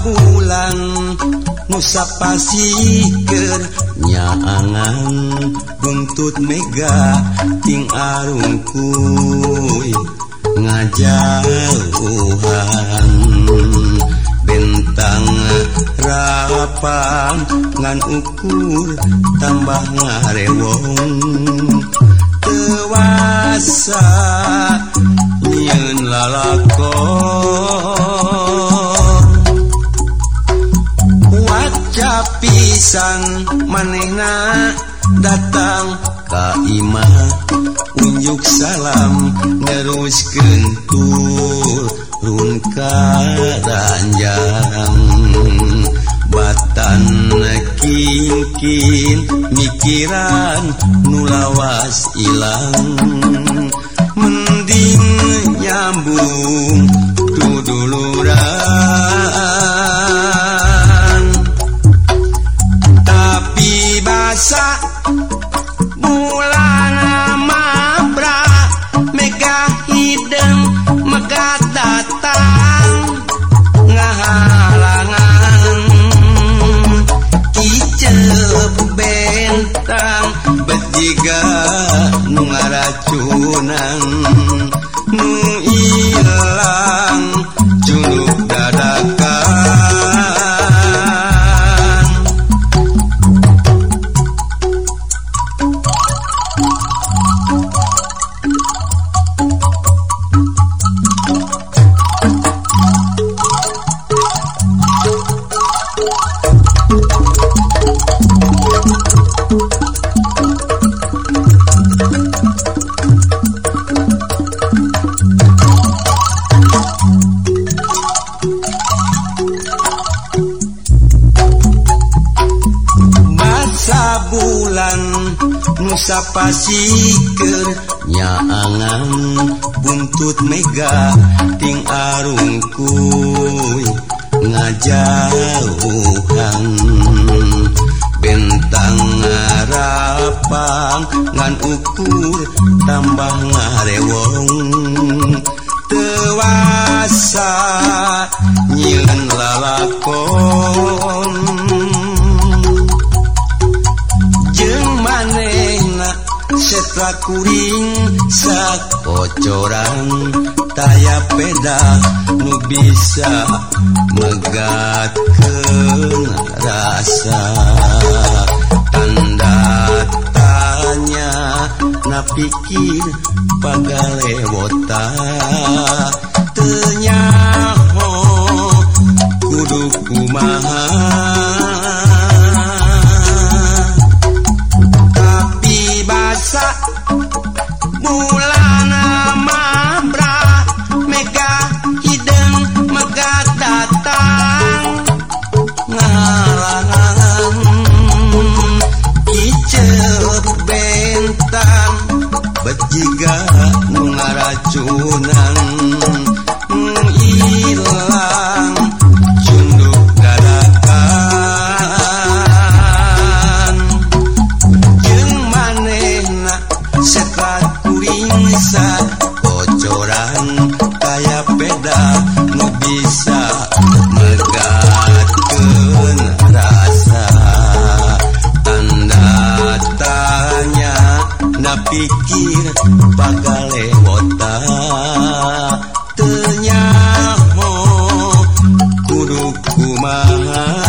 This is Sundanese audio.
bulan Musa pasirnyaangan buntut Mega Ting Arungku ngajauhan bentang rapang ngan ukur tambah ngarewong. Tewasa nyen lalakon maca pisang manehna datang ka imah. Unjuk salam neruskeun tur run karanjang batan kinkin mikiran nulawas ilang. Mending nyambung bangsa bulan mabra mega hidem mega datang ngahalangan. Kicep bentang bejiga nu ngaracunan nu ilang bulan Nusa Pasirnyaangan buntut Mega Ting Arungku ngajauhan. Bentang ngarapang ngan ukur tambah ngarewong. Dewasa setra kuring sakocoran taya peda nu bisa megat ke rasa. Tanda tanya na pikir pagalewota. Tenyaho kudu kumaha. Oh. na pikir bakal lewota ternyamo kudu kumaha